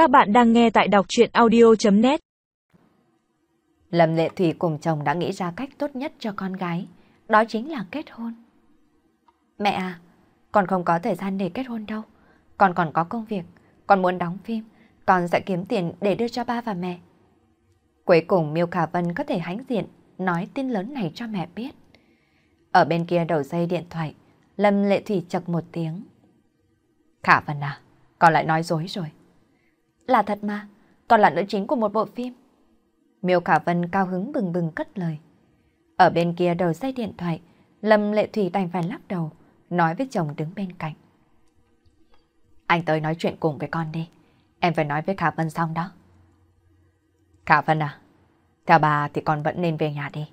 Các bạn đang nghe tại đọc chuyện audio.net Lâm Lệ Thủy cùng chồng đã nghĩ ra cách tốt nhất cho con gái, đó chính là kết hôn. Mẹ à, con không có thời gian để kết hôn đâu. Con còn có công việc, con muốn đóng phim, con sẽ kiếm tiền để đưa cho ba và mẹ. Cuối cùng Miêu Khả Vân có thể hãnh diện nói tin lớn này cho mẹ biết. Ở bên kia đầu dây điện thoại, Lâm Lệ Thủy chật một tiếng. Khả Vân à, con lại nói dối rồi. Là thật mà, còn là nữ chính của một bộ phim. Miêu Khả Vân cao hứng bừng bừng cất lời. Ở bên kia đầu dây điện thoại, Lâm Lệ Thủy đành phải lắc đầu, nói với chồng đứng bên cạnh. Anh tới nói chuyện cùng với con đi. Em phải nói với Khả Vân xong đó. Khả Vân à, theo bà thì con vẫn nên về nhà đi.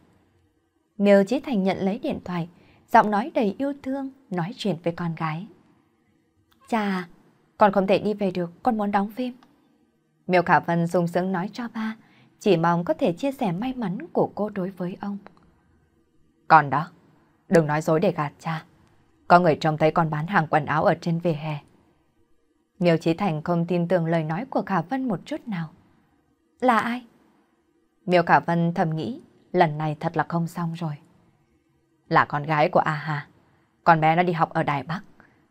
Miêu Chí Thành nhận lấy điện thoại, giọng nói đầy yêu thương, nói chuyện với con gái. Chà, con không thể đi về được, con muốn đóng phim. Miêu Khả Vân sung sướng nói cho ba, chỉ mong có thể chia sẻ may mắn của cô đối với ông. Còn đó, đừng nói dối để gạt cha. Có người trông thấy con bán hàng quần áo ở trên vỉa hè. Miêu Chí Thành không tin tưởng lời nói của Khả Vân một chút nào. Là ai? Miêu Khả Vân thầm nghĩ, lần này thật là không xong rồi. Là con gái của A Hà. Con bé nó đi học ở Đài Bắc,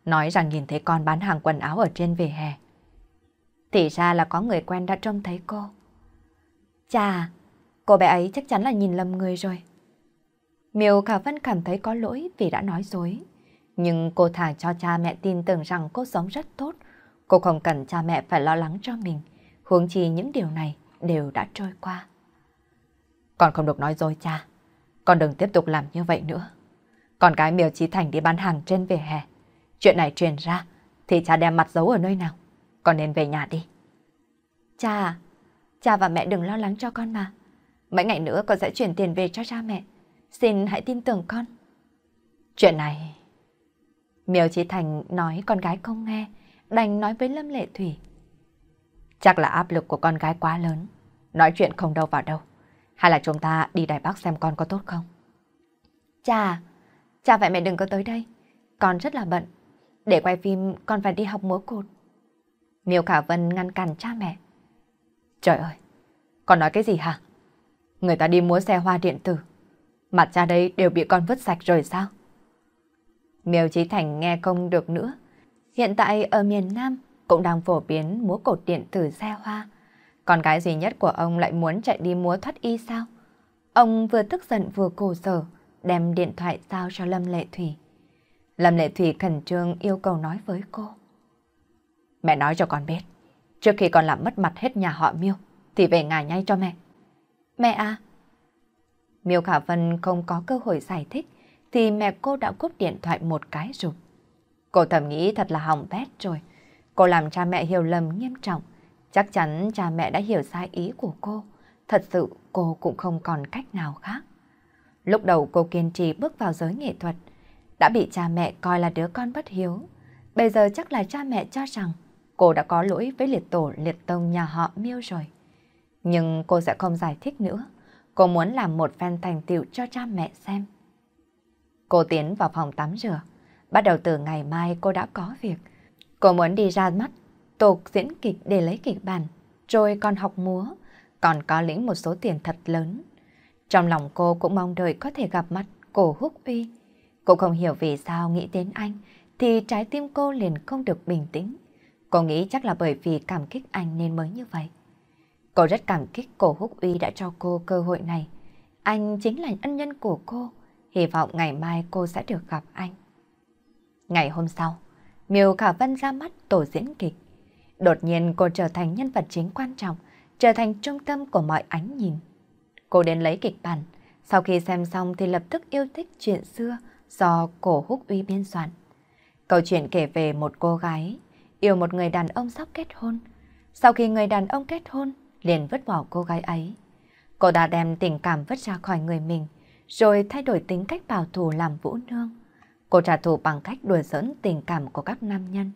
nói rằng nhìn thấy con bán hàng quần áo ở trên vỉa hè. Thì ra là có người quen đã trông thấy cô. Chà, cô bé ấy chắc chắn là nhìn lầm người rồi. Miêu Khả Vân cảm thấy có lỗi vì đã nói dối. Nhưng cô thả cho cha mẹ tin tưởng rằng cô sống rất tốt. Cô không cần cha mẹ phải lo lắng cho mình. Huống chi những điều này đều đã trôi qua. Con không được nói dối cha. Con đừng tiếp tục làm như vậy nữa. Con gái Miêu Chí Thành đi bán hàng trên vỉa hè. Chuyện này truyền ra thì cha đem mặt giấu ở nơi nào. Con nên về nhà đi. Cha cha và mẹ đừng lo lắng cho con mà. Mấy ngày nữa con sẽ chuyển tiền về cho cha mẹ. Xin hãy tin tưởng con. Chuyện này... Miêu Chí Thành nói con gái không nghe, đành nói với Lâm Lệ Thủy. Chắc là áp lực của con gái quá lớn, nói chuyện không đâu vào đâu. Hay là chúng ta đi Đài Bắc xem con có tốt không? Cha, cha vậy mẹ đừng có tới đây. Con rất là bận. Để quay phim con phải đi học múa cột. Miêu Khả Vân ngăn cản cha mẹ. Trời ơi, con nói cái gì hả? Người ta đi múa xe hoa điện tử. Mặt cha đây đều bị con vứt sạch rồi sao? Miêu Chí Thành nghe không được nữa. Hiện tại ở miền Nam cũng đang phổ biến múa cột điện tử xe hoa. Con gái duy nhất của ông lại muốn chạy đi múa thoát y sao? Ông vừa tức giận vừa cổ sở, đem điện thoại giao cho Lâm Lệ Thủy. Lâm Lệ Thủy khẩn trương yêu cầu nói với cô. Mẹ nói cho con biết, trước khi con làm mất mặt hết nhà họ Miêu, thì về ngài nhay cho mẹ. Mẹ à? Miêu Khả Vân không có cơ hội giải thích, thì mẹ cô đã cúp điện thoại một cái rồi. Cô thầm nghĩ thật là hỏng bét rồi. Cô làm cha mẹ hiểu lầm nghiêm trọng. Chắc chắn cha mẹ đã hiểu sai ý của cô. Thật sự cô cũng không còn cách nào khác. Lúc đầu cô kiên trì bước vào giới nghệ thuật, đã bị cha mẹ coi là đứa con bất hiếu. Bây giờ chắc là cha mẹ cho rằng cô đã có lỗi với liệt tổ liệt tông nhà họ miêu rồi. Nhưng cô sẽ không giải thích nữa. Cô muốn làm một fan thành tựu cho cha mẹ xem. Cô tiến vào phòng tắm rửa. Bắt đầu từ ngày mai cô đã có việc. Cô muốn đi ra mắt, tổ diễn kịch để lấy kịch bản, rồi còn học múa, còn có lĩnh một số tiền thật lớn. Trong lòng cô cũng mong đợi có thể gặp mặt cổ húc uy. Cô không hiểu vì sao nghĩ đến anh, thì trái tim cô liền không được bình tĩnh. Cô nghĩ chắc là bởi vì cảm kích anh nên mới như vậy. Cô rất cảm kích cổ húc uy đã cho cô cơ hội này. Anh chính là ân nhân của cô. Hy vọng ngày mai cô sẽ được gặp anh. Ngày hôm sau, Miêu Khả Vân ra mắt tổ diễn kịch. Đột nhiên cô trở thành nhân vật chính quan trọng, trở thành trung tâm của mọi ánh nhìn. Cô đến lấy kịch bản, sau khi xem xong thì lập tức yêu thích chuyện xưa do cổ húc uy biên soạn. Câu chuyện kể về một cô gái yêu một người đàn ông sắp kết hôn. Sau khi người đàn ông kết hôn, liền vứt bỏ cô gái ấy. Cô đã đem tình cảm vứt ra khỏi người mình, rồi thay đổi tính cách bảo thủ làm vũ nương. Cô trả thù bằng cách đùa giỡn tình cảm của các nam nhân.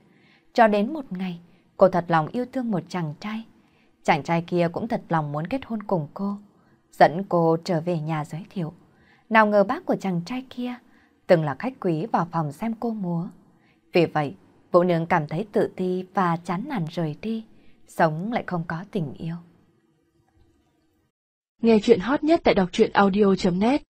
Cho đến một ngày, cô thật lòng yêu thương một chàng trai. Chàng trai kia cũng thật lòng muốn kết hôn cùng cô. Dẫn cô trở về nhà giới thiệu. Nào ngờ bác của chàng trai kia từng là khách quý vào phòng xem cô múa. Vì vậy, Vũ Nương cảm thấy tự ti và chán nản rời đi, sống lại không có tình yêu. Nghe chuyện hot nhất tại đọc truyện audio.net